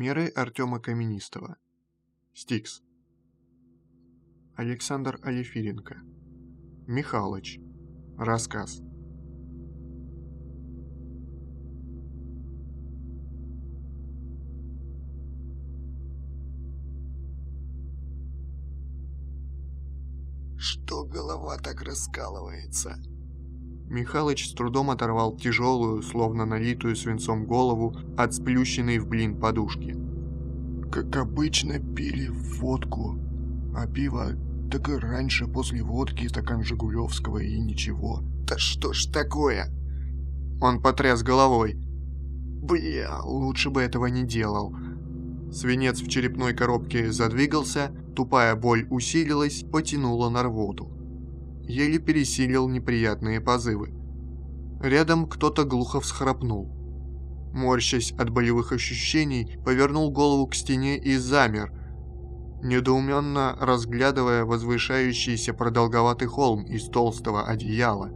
Меры Артема Каменистого. Стикс. Александр Алефиренко. Михалыч. Рассказ. Что голова так раскалывается? Михалыч с трудом оторвал тяжелую, словно налитую свинцом голову от сплющенной в блин подушки. Как обычно пили водку, а пиво так и раньше после водки стакан Жигулевского и ничего. Да что ж такое? Он потряс головой. Бля, лучше бы этого не делал. Свинец в черепной коробке задвигался, тупая боль усилилась, потянула на рвоту еле пересилил неприятные позывы. Рядом кто-то глухо всхрапнул. Морщась от болевых ощущений, повернул голову к стене и замер, недоуменно разглядывая возвышающийся продолговатый холм из толстого одеяла,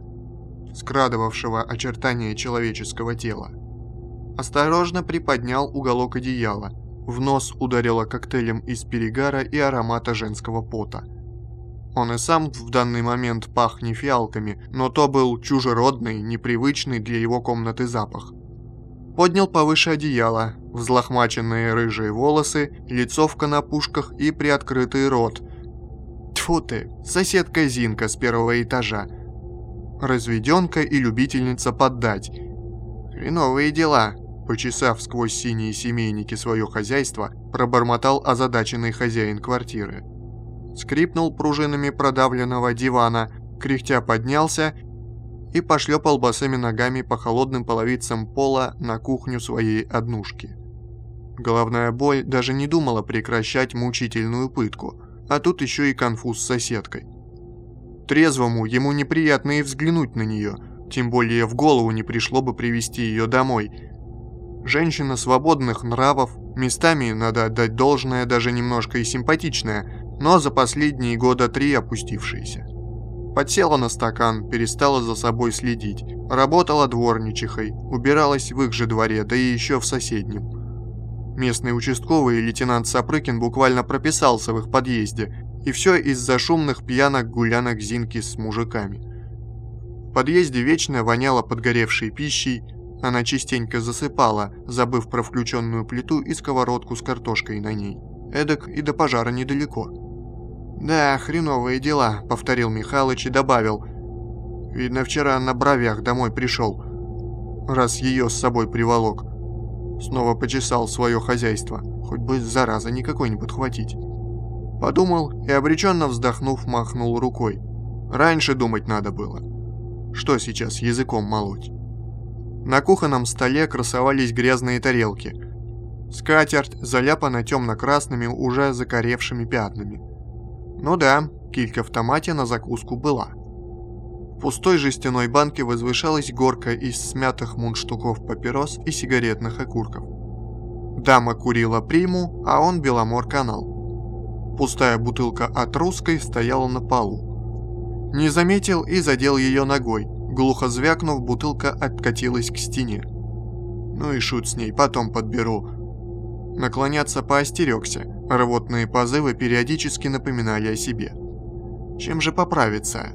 скрадывавшего очертания человеческого тела. Осторожно приподнял уголок одеяла, в нос ударило коктейлем из перегара и аромата женского пота. Он и сам в данный момент пах не фиалками, но то был чужеродный, непривычный для его комнаты запах. Поднял повыше одеяло, взлохмаченные рыжие волосы, лицо в конопушках и приоткрытый рот. Тьфу ты, соседка Зинка с первого этажа. Разведенка и любительница поддать. Хреновые дела. Почесав сквозь синие семейники свое хозяйство, пробормотал озадаченный хозяин квартиры скрипнул пружинами продавленного дивана, кряхтя поднялся и пошлепал босыми ногами по холодным половицам пола на кухню своей однушки. Головная боль даже не думала прекращать мучительную пытку, а тут еще и конфуз с соседкой. Трезвому ему неприятно и взглянуть на нее, тем более в голову не пришло бы привести ее домой. Женщина свободных нравов, местами, надо отдать должное, даже немножко и симпатичная, но за последние года три опустившаяся. Подсела на стакан, перестала за собой следить, работала дворничихой, убиралась в их же дворе, да и еще в соседнем. Местный участковый лейтенант Сапрыкин буквально прописался в их подъезде, и все из-за шумных пьянок гулянок Зинки с мужиками. В подъезде вечно воняло подгоревшей пищей, она частенько засыпала, забыв про включенную плиту и сковородку с картошкой на ней. Эдак и до пожара недалеко. «Да, хреновые дела», — повторил Михалыч и добавил. «Видно, вчера на бровях домой пришел, раз ее с собой приволок. Снова почесал свое хозяйство, хоть бы зараза никакой не подхватить». Подумал и, обреченно вздохнув, махнул рукой. Раньше думать надо было. Что сейчас языком молоть? На кухонном столе красовались грязные тарелки. Скатерть заляпана темно-красными, уже закоревшими пятнами. Ну да, килька в томате на закуску была. В пустой жестяной банке возвышалась горка из смятых мундштуков папирос и сигаретных окурков. Дама курила приму, а он Беломор канал. Пустая бутылка от русской стояла на полу. Не заметил и задел ее ногой. Глухо звякнув, бутылка откатилась к стене. Ну и шут с ней, потом подберу. Наклоняться поостерегся, рвотные позывы периодически напоминали о себе. Чем же поправиться?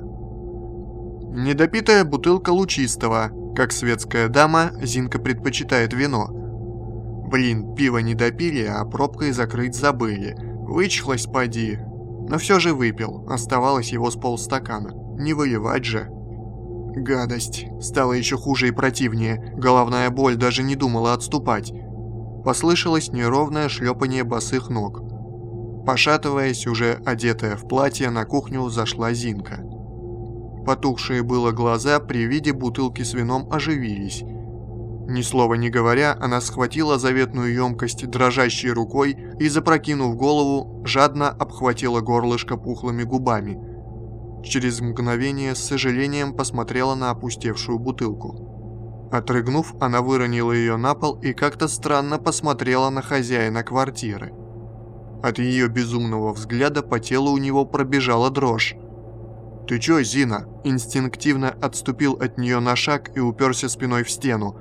Недопитая бутылка лучистого, как светская дама, Зинка предпочитает вино. Блин, пиво не допили, а пробкой закрыть забыли. Вычхлась поди. Но все же выпил, оставалось его с полстакана. Не выливать же. Гадость. Стало еще хуже и противнее. Головная боль даже не думала отступать. Послышалось неровное шлепание босых ног. Пошатываясь, уже одетая в платье, на кухню зашла Зинка. Потухшие было глаза при виде бутылки с вином оживились. Ни слова не говоря, она схватила заветную емкость дрожащей рукой и, запрокинув голову, жадно обхватила горлышко пухлыми губами. Через мгновение с сожалением посмотрела на опустевшую бутылку. Отрыгнув, она выронила ее на пол и как-то странно посмотрела на хозяина квартиры. От ее безумного взгляда по телу у него пробежала дрожь. «Ты чё, Зина?» Инстинктивно отступил от нее на шаг и уперся спиной в стену.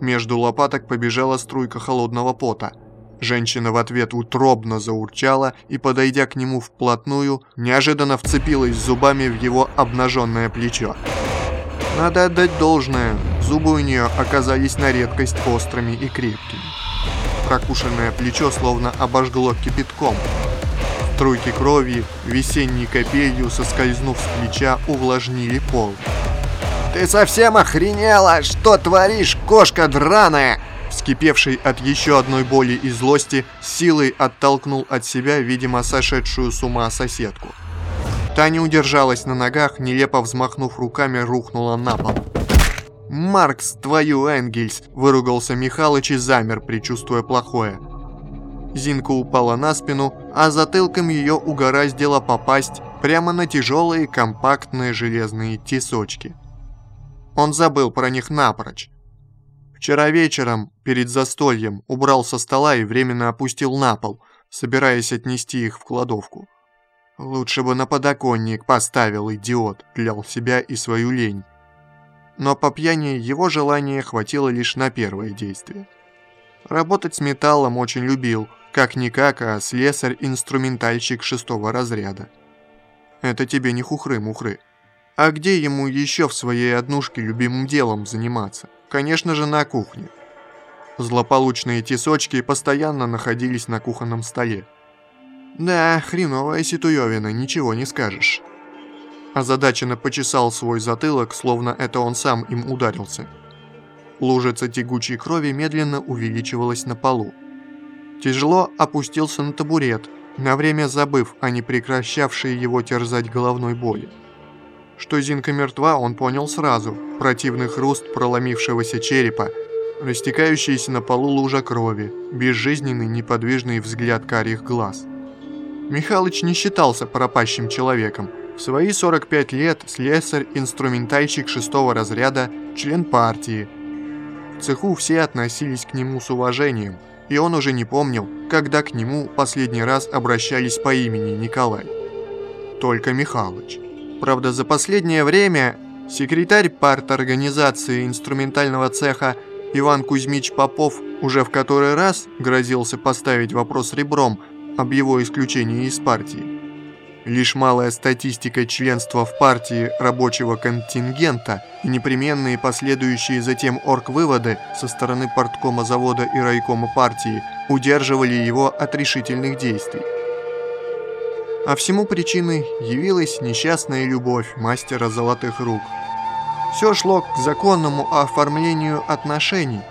Между лопаток побежала струйка холодного пота. Женщина в ответ утробно заурчала и, подойдя к нему вплотную, неожиданно вцепилась зубами в его обнаженное плечо. Надо отдать должное, зубы у нее оказались на редкость острыми и крепкими. Прокушенное плечо словно обожгло кипятком. Струйки крови, весенней капелью, соскользнув с плеча, увлажнили пол. «Ты совсем охренела? Что творишь, кошка драная?» Вскипевший от еще одной боли и злости, силой оттолкнул от себя, видимо, сошедшую с ума соседку. Та не удержалась на ногах, нелепо взмахнув руками, рухнула на пол. «Маркс, твою Энгельс!» – выругался Михалыч и замер, предчувствуя плохое. Зинка упала на спину, а затылком ее угораздило попасть прямо на тяжелые компактные железные тесочки. Он забыл про них напрочь. Вчера вечером, перед застольем, убрал со стола и временно опустил на пол, собираясь отнести их в кладовку. Лучше бы на подоконник поставил, идиот, клял себя и свою лень. Но по пьяни его желания хватило лишь на первое действие. Работать с металлом очень любил, как-никак, а слесарь-инструментальщик шестого разряда. Это тебе не хухры-мухры. А где ему еще в своей однушке любимым делом заниматься? Конечно же, на кухне. Злополучные тесочки постоянно находились на кухонном столе. Да, хреновая ситуевина, ничего не скажешь. Озадаченно почесал свой затылок, словно это он сам им ударился. Лужица тягучей крови медленно увеличивалась на полу. Тяжело опустился на табурет, на время забыв о непрекращавшей его терзать головной боли. Что Зинка мертва, он понял сразу. Противный хруст проломившегося черепа, растекающаяся на полу лужа крови, безжизненный неподвижный взгляд карих глаз. Михалыч не считался пропащим человеком. В свои 45 лет слесарь-инструментальщик шестого разряда, член партии. В цеху все относились к нему с уважением, и он уже не помнил, когда к нему последний раз обращались по имени Николай. Только Михалыч. Правда, за последнее время секретарь парторганизации инструментального цеха Иван Кузьмич Попов уже в который раз грозился поставить вопрос ребром об его исключении из партии. Лишь малая статистика членства в партии рабочего контингента и непременные последующие затем орг-выводы со стороны порткома завода и райкома партии удерживали его от решительных действий. А всему причиной явилась несчастная любовь мастера золотых рук. Все шло к законному оформлению отношений,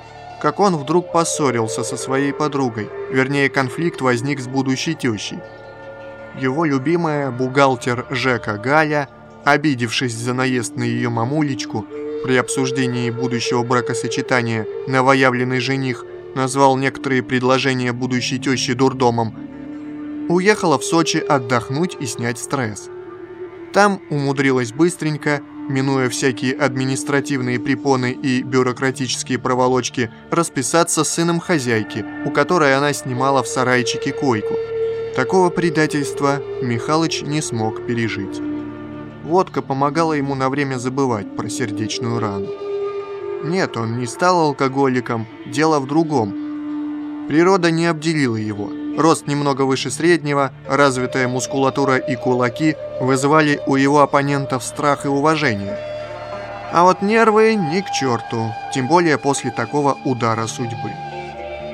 как он вдруг поссорился со своей подругой, вернее конфликт возник с будущей тещей. Его любимая бухгалтер Жека Галя, обидевшись за наезд на ее мамулечку, при обсуждении будущего бракосочетания новоявленный жених назвал некоторые предложения будущей тещи дурдомом, уехала в Сочи отдохнуть и снять стресс. Там умудрилась быстренько, минуя всякие административные препоны и бюрократические проволочки, расписаться с сыном хозяйки, у которой она снимала в сарайчике койку. Такого предательства Михалыч не смог пережить. Водка помогала ему на время забывать про сердечную рану. Нет, он не стал алкоголиком, дело в другом. Природа не обделила его – рост немного выше среднего, развитая мускулатура и кулаки вызывали у его оппонентов страх и уважение. А вот нервы ни к черту, тем более после такого удара судьбы.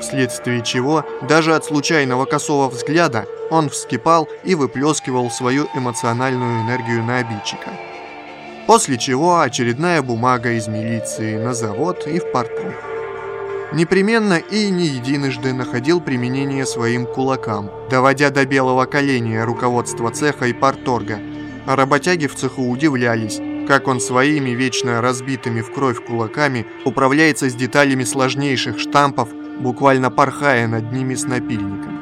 Вследствие чего, даже от случайного косого взгляда, он вскипал и выплескивал свою эмоциональную энергию на обидчика. После чего очередная бумага из милиции на завод и в порту непременно и не единожды находил применение своим кулакам, доводя до белого коленя руководство цеха и парторга. А работяги в цеху удивлялись, как он своими вечно разбитыми в кровь кулаками управляется с деталями сложнейших штампов, буквально порхая над ними с напильником.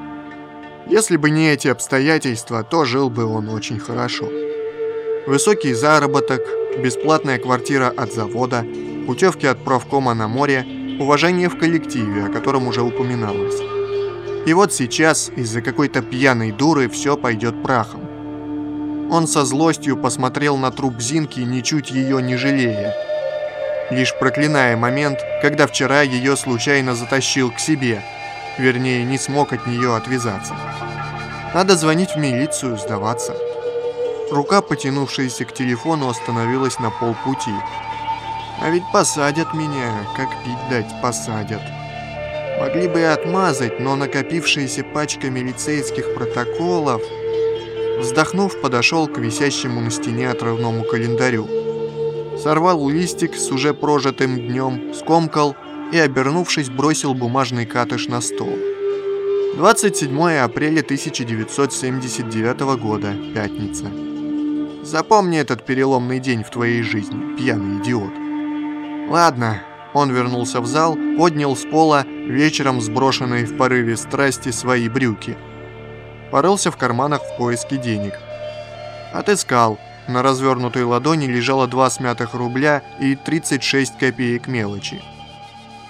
Если бы не эти обстоятельства, то жил бы он очень хорошо. Высокий заработок, бесплатная квартира от завода, путевки от профкома на море – уважение в коллективе, о котором уже упоминалось. И вот сейчас из-за какой-то пьяной дуры все пойдет прахом. Он со злостью посмотрел на труп Зинки, ничуть ее не жалея, лишь проклиная момент, когда вчера ее случайно затащил к себе, Вернее, не смог от нее отвязаться. Надо звонить в милицию, сдаваться. Рука, потянувшаяся к телефону, остановилась на полпути. А ведь посадят меня, как пить дать посадят. Могли бы и отмазать, но накопившаяся пачка милицейских протоколов... Вздохнув, подошел к висящему на стене отрывному календарю. Сорвал листик с уже прожитым днем, скомкал и, обернувшись, бросил бумажный катыш на стол. 27 апреля 1979 года, пятница. Запомни этот переломный день в твоей жизни, пьяный идиот. Ладно, он вернулся в зал, поднял с пола вечером сброшенные в порыве страсти свои брюки. Порылся в карманах в поиске денег. Отыскал. На развернутой ладони лежало два смятых рубля и 36 копеек мелочи.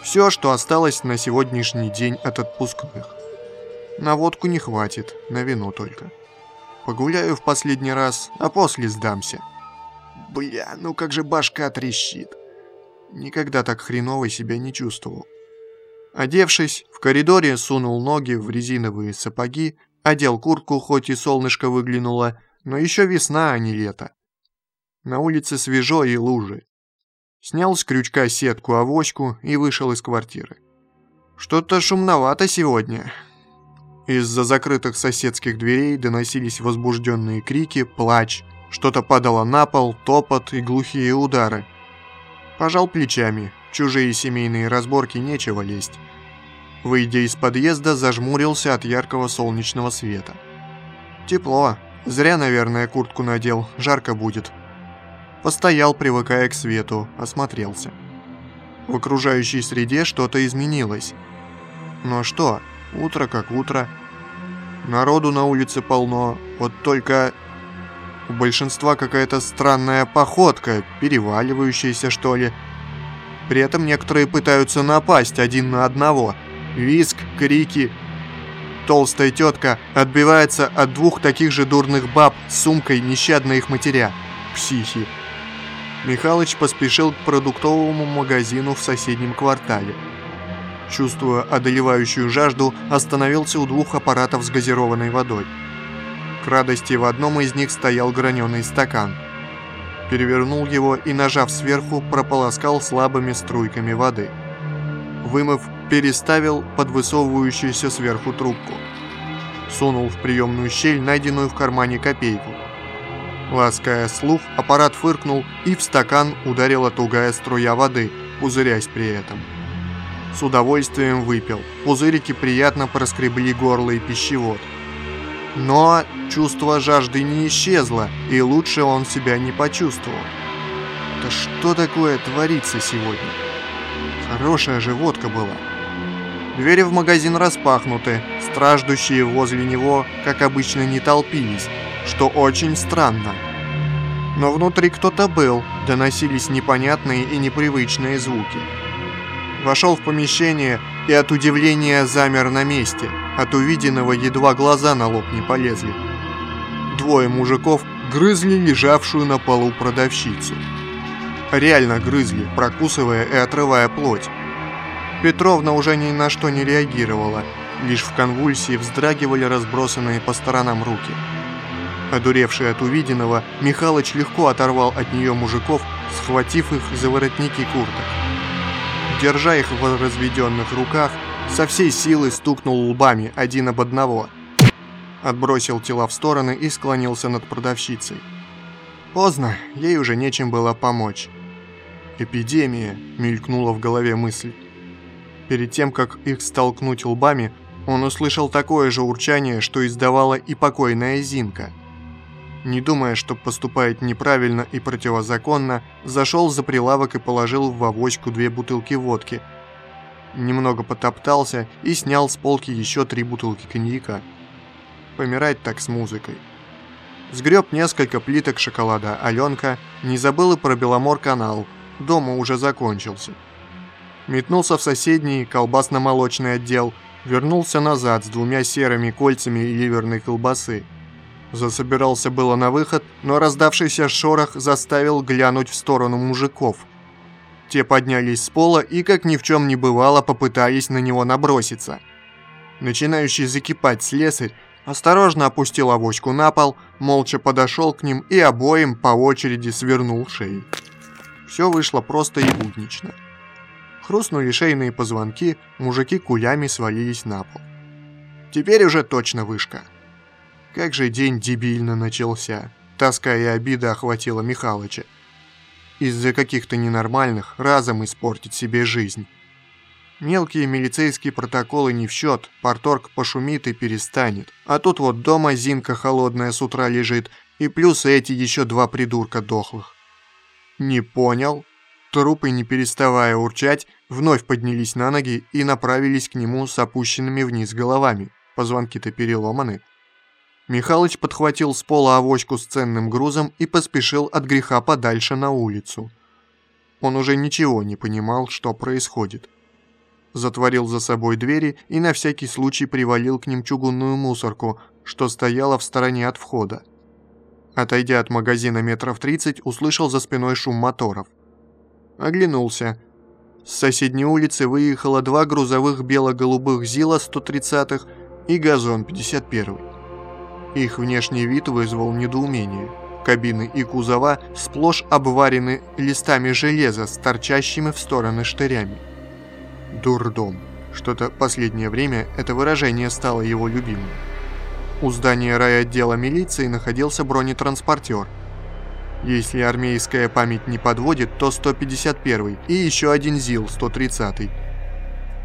Все, что осталось на сегодняшний день от отпускных. На водку не хватит, на вино только. Погуляю в последний раз, а после сдамся. Бля, ну как же башка трещит. Никогда так хреново себя не чувствовал. Одевшись, в коридоре сунул ноги в резиновые сапоги, одел куртку, хоть и солнышко выглянуло, но еще весна, а не лето. На улице свежо и лужи. Снял с крючка сетку-авоську и вышел из квартиры. Что-то шумновато сегодня. Из-за закрытых соседских дверей доносились возбужденные крики, плач. Что-то падало на пол, топот и глухие удары. Пожал плечами. Чужие семейные разборки нечего лезть. Выйдя из подъезда, зажмурился от яркого солнечного света. Тепло. Зря, наверное, куртку надел. Жарко будет. Постоял, привыкая к свету, осмотрелся. В окружающей среде что-то изменилось. Но что? Утро как утро. Народу на улице полно. Вот только у большинства какая-то странная походка, переваливающаяся что ли. При этом некоторые пытаются напасть один на одного. Виск, крики. Толстая тетка отбивается от двух таких же дурных баб с сумкой, нещадно их матеря. Психи. Михалыч поспешил к продуктовому магазину в соседнем квартале. Чувствуя одолевающую жажду, остановился у двух аппаратов с газированной водой. К радости в одном из них стоял граненый стакан. Перевернул его и, нажав сверху, прополоскал слабыми струйками воды. Вымыв, переставил под высовывающуюся сверху трубку. Сунул в приемную щель, найденную в кармане копейку. Лаская слух, аппарат фыркнул, и в стакан ударила тугая струя воды, пузырясь при этом. С удовольствием выпил. Пузырики приятно проскребли горло и пищевод. Но чувство жажды не исчезло, и лучше он себя не почувствовал. Да что такое творится сегодня? Хорошая же водка была. Двери в магазин распахнуты, страждущие возле него, как обычно, не толпились, что очень странно. Но внутри кто-то был, доносились непонятные и непривычные звуки. Вошел в помещение и от удивления замер на месте. От увиденного едва глаза на лоб не полезли. Двое мужиков грызли лежавшую на полу продавщицу. Реально грызли, прокусывая и отрывая плоть. Петровна уже ни на что не реагировала, лишь в конвульсии вздрагивали разбросанные по сторонам руки. Одуревший от увиденного, Михалыч легко оторвал от нее мужиков, схватив их за воротники курток держа их в разведенных руках, со всей силы стукнул лбами один об одного. Отбросил тела в стороны и склонился над продавщицей. Поздно, ей уже нечем было помочь. «Эпидемия», — мелькнула в голове мысль. Перед тем, как их столкнуть лбами, он услышал такое же урчание, что издавала и покойная Зинка — не думая, что поступает неправильно и противозаконно, зашел за прилавок и положил в авоську две бутылки водки. Немного потоптался и снял с полки еще три бутылки коньяка. Помирать так с музыкой. Сгреб несколько плиток шоколада Аленка, не забыл и про Беломор-канал, дома уже закончился. Метнулся в соседний колбасно-молочный отдел, вернулся назад с двумя серыми кольцами ливерной колбасы. Засобирался было на выход, но раздавшийся шорох заставил глянуть в сторону мужиков. Те поднялись с пола и, как ни в чем не бывало, попытались на него наброситься. Начинающий закипать слесарь осторожно опустил авоську на пол, молча подошел к ним и обоим по очереди свернул шеи. Все вышло просто и буднично. Хрустнули шейные позвонки, мужики кулями свалились на пол. Теперь уже точно вышка. Как же день дебильно начался. Тоска и обида охватила Михалыча. Из-за каких-то ненормальных разом испортить себе жизнь. Мелкие милицейские протоколы не в счет, порторг пошумит и перестанет. А тут вот дома Зинка холодная с утра лежит, и плюс эти еще два придурка дохлых. Не понял? Трупы, не переставая урчать, вновь поднялись на ноги и направились к нему с опущенными вниз головами. Позвонки-то переломаны. Михалыч подхватил с пола авоську с ценным грузом и поспешил от греха подальше на улицу. Он уже ничего не понимал, что происходит затворил за собой двери и на всякий случай привалил к ним чугунную мусорку, что стояла в стороне от входа. Отойдя от магазина метров 30, услышал за спиной шум моторов. Оглянулся. С соседней улицы выехало два грузовых бело-голубых ЗИЛа 130-х и «Газон» 51 Их внешний вид вызвал недоумение. Кабины и кузова сплошь обварены листами железа с торчащими в стороны штырями дурдом. Что-то последнее время это выражение стало его любимым. У здания райотдела милиции находился бронетранспортер. Если армейская память не подводит, то 151 и еще один ЗИЛ-130.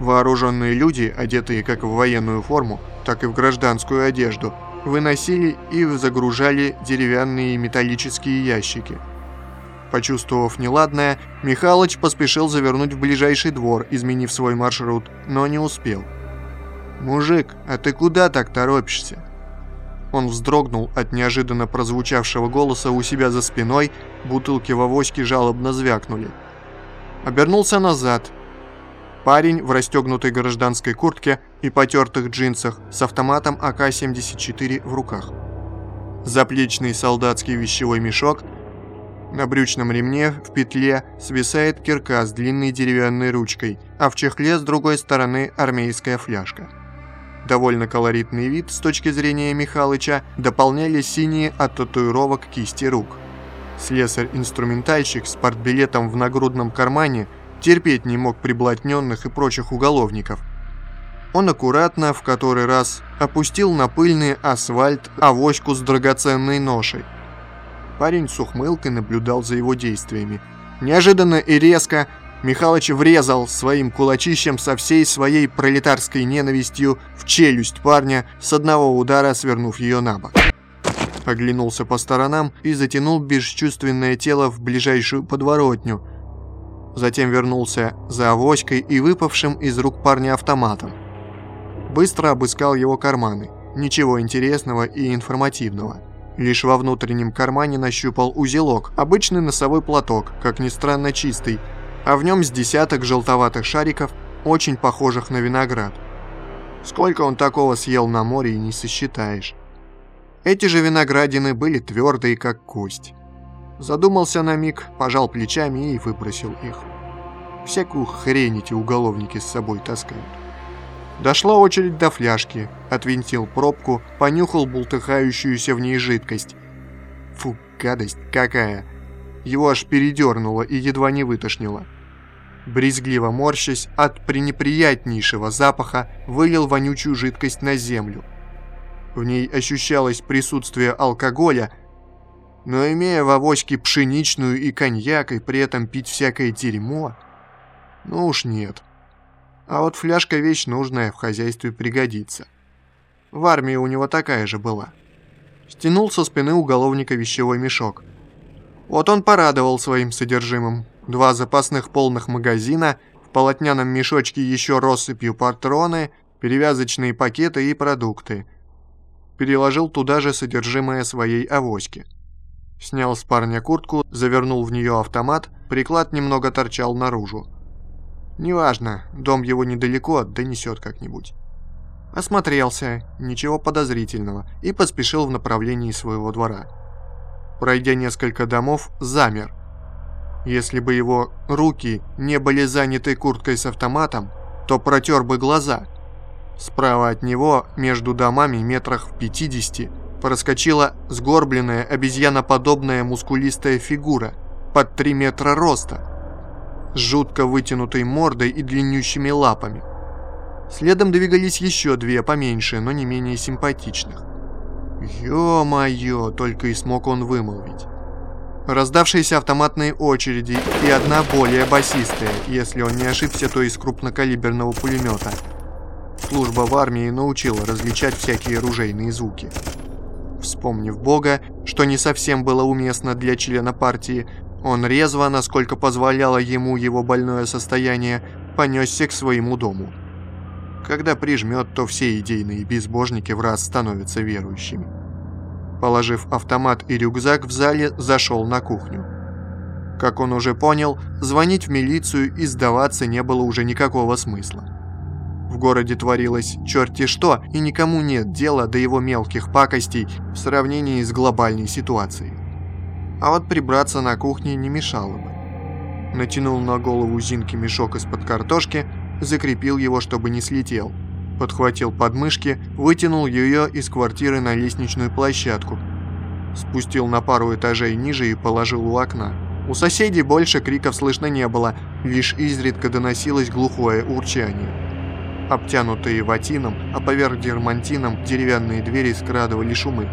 Вооруженные люди, одетые как в военную форму, так и в гражданскую одежду, выносили и загружали деревянные металлические ящики – Почувствовав неладное, Михалыч поспешил завернуть в ближайший двор, изменив свой маршрут, но не успел. «Мужик, а ты куда так торопишься?» Он вздрогнул от неожиданно прозвучавшего голоса у себя за спиной, бутылки в авоське жалобно звякнули. Обернулся назад. Парень в расстегнутой гражданской куртке и потертых джинсах с автоматом АК-74 в руках. Заплечный солдатский вещевой мешок – на брючном ремне в петле свисает кирка с длинной деревянной ручкой, а в чехле с другой стороны армейская фляжка. Довольно колоритный вид с точки зрения Михалыча дополняли синие от татуировок кисти рук. Слесарь-инструментальщик с портбилетом в нагрудном кармане терпеть не мог приблотненных и прочих уголовников. Он аккуратно, в который раз, опустил на пыльный асфальт авоську с драгоценной ношей – Парень с ухмылкой наблюдал за его действиями. Неожиданно и резко Михалыч врезал своим кулачищем со всей своей пролетарской ненавистью в челюсть парня, с одного удара свернув ее на бок. Оглянулся по сторонам и затянул бесчувственное тело в ближайшую подворотню. Затем вернулся за авоськой и выпавшим из рук парня автоматом. Быстро обыскал его карманы. Ничего интересного и информативного. Лишь во внутреннем кармане нащупал узелок, обычный носовой платок, как ни странно чистый, а в нем с десяток желтоватых шариков, очень похожих на виноград. Сколько он такого съел на море и не сосчитаешь. Эти же виноградины были твердые, как кость. Задумался на миг, пожал плечами и выбросил их. Всякую хрень эти уголовники с собой таскают. Дошла очередь до фляжки. Отвинтил пробку, понюхал бултыхающуюся в ней жидкость. Фу, гадость какая. Его аж передернуло и едва не вытошнило. Брезгливо морщась от пренеприятнейшего запаха, вылил вонючую жидкость на землю. В ней ощущалось присутствие алкоголя, но имея в авоське пшеничную и коньяк, и при этом пить всякое дерьмо, ну уж нет. А вот фляжка вещь нужная, в хозяйстве пригодится. В армии у него такая же была. Стянул со спины уголовника вещевой мешок. Вот он порадовал своим содержимым. Два запасных полных магазина, в полотняном мешочке еще россыпью патроны, перевязочные пакеты и продукты. Переложил туда же содержимое своей авоськи. Снял с парня куртку, завернул в нее автомат, приклад немного торчал наружу. Неважно, дом его недалеко, донесет как-нибудь. Осмотрелся, ничего подозрительного, и поспешил в направлении своего двора. Пройдя несколько домов, замер. Если бы его руки не были заняты курткой с автоматом, то протер бы глаза. Справа от него, между домами метрах в 50, проскочила сгорбленная, обезьяноподобная мускулистая фигура под 3 метра роста, с жутко вытянутой мордой и длиннющими лапами. Следом двигались еще две поменьше, но не менее симпатичных. «Ё-моё!» — только и смог он вымолвить. Раздавшиеся автоматные очереди и одна более басистая, если он не ошибся, то из крупнокалиберного пулемета. Служба в армии научила различать всякие оружейные звуки. Вспомнив Бога, что не совсем было уместно для члена партии, он резво, насколько позволяло ему его больное состояние, понесся к своему дому. Когда прижмет, то все идейные безбожники в раз становятся верующими. Положив автомат и рюкзак в зале, зашел на кухню. Как он уже понял, звонить в милицию и сдаваться не было уже никакого смысла. В городе творилось черти что, и никому нет дела до его мелких пакостей в сравнении с глобальной ситуацией. А вот прибраться на кухне не мешало бы. Натянул на голову Зинки мешок из-под картошки, закрепил его, чтобы не слетел – подхватил подмышки, вытянул ее из квартиры на лестничную площадку, спустил на пару этажей ниже и положил у окна. У соседей больше криков слышно не было, лишь изредка доносилось глухое урчание. Обтянутые ватином, а поверх дермантином деревянные двери скрадывали шумы.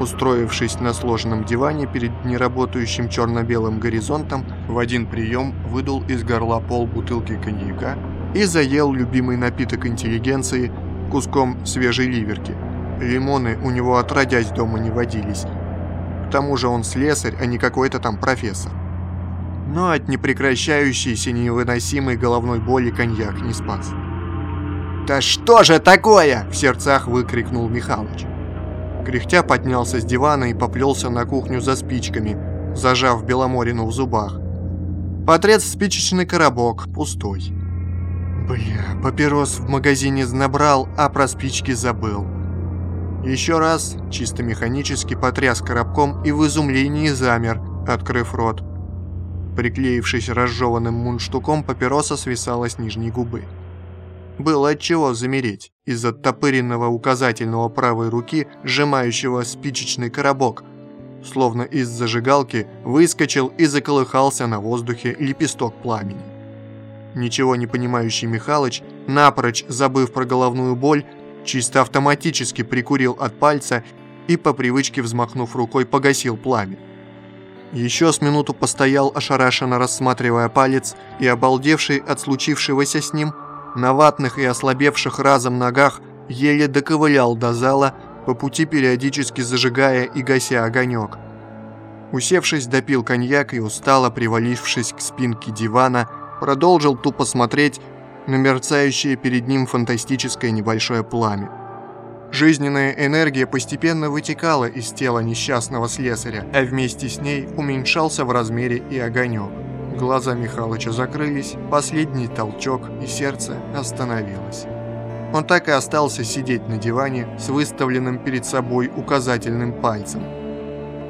Устроившись на сложенном диване перед неработающим черно-белым горизонтом, в один прием выдул из горла пол бутылки коньяка и заел любимый напиток интеллигенции куском свежей ливерки. Лимоны у него отродясь дома не водились. К тому же он слесарь, а не какой-то там профессор. Но от непрекращающейся невыносимой головной боли коньяк не спас. «Да что же такое?» – в сердцах выкрикнул Михалыч. Кряхтя поднялся с дивана и поплелся на кухню за спичками, зажав Беломорину в зубах. Потрец спичечный коробок, пустой. Бля, папирос в магазине набрал, а про спички забыл. Еще раз, чисто механически потряс коробком и в изумлении замер, открыв рот. Приклеившись разжеванным мундштуком, папироса свисала с нижней губы. Было от чего замереть из-за топыренного указательного правой руки, сжимающего спичечный коробок. Словно из зажигалки выскочил и заколыхался на воздухе лепесток пламени. Ничего не понимающий Михалыч, напрочь забыв про головную боль, чисто автоматически прикурил от пальца и по привычке взмахнув рукой погасил пламя. Еще с минуту постоял ошарашенно рассматривая палец и обалдевший от случившегося с ним, на ватных и ослабевших разом ногах еле доковылял до зала, по пути периодически зажигая и гася огонек. Усевшись, допил коньяк и устало, привалившись к спинке дивана, продолжил тупо смотреть на мерцающее перед ним фантастическое небольшое пламя. Жизненная энергия постепенно вытекала из тела несчастного слесаря, а вместе с ней уменьшался в размере и огонек. Глаза Михалыча закрылись, последний толчок, и сердце остановилось. Он так и остался сидеть на диване с выставленным перед собой указательным пальцем.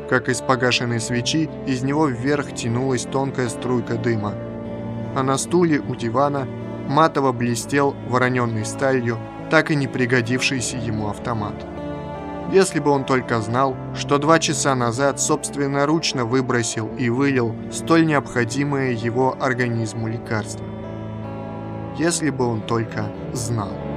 Как из погашенной свечи, из него вверх тянулась тонкая струйка дыма, а на стуле у дивана матово блестел вороненной сталью так и не пригодившийся ему автомат. Если бы он только знал, что два часа назад собственноручно выбросил и вылил столь необходимое его организму лекарство. Если бы он только знал.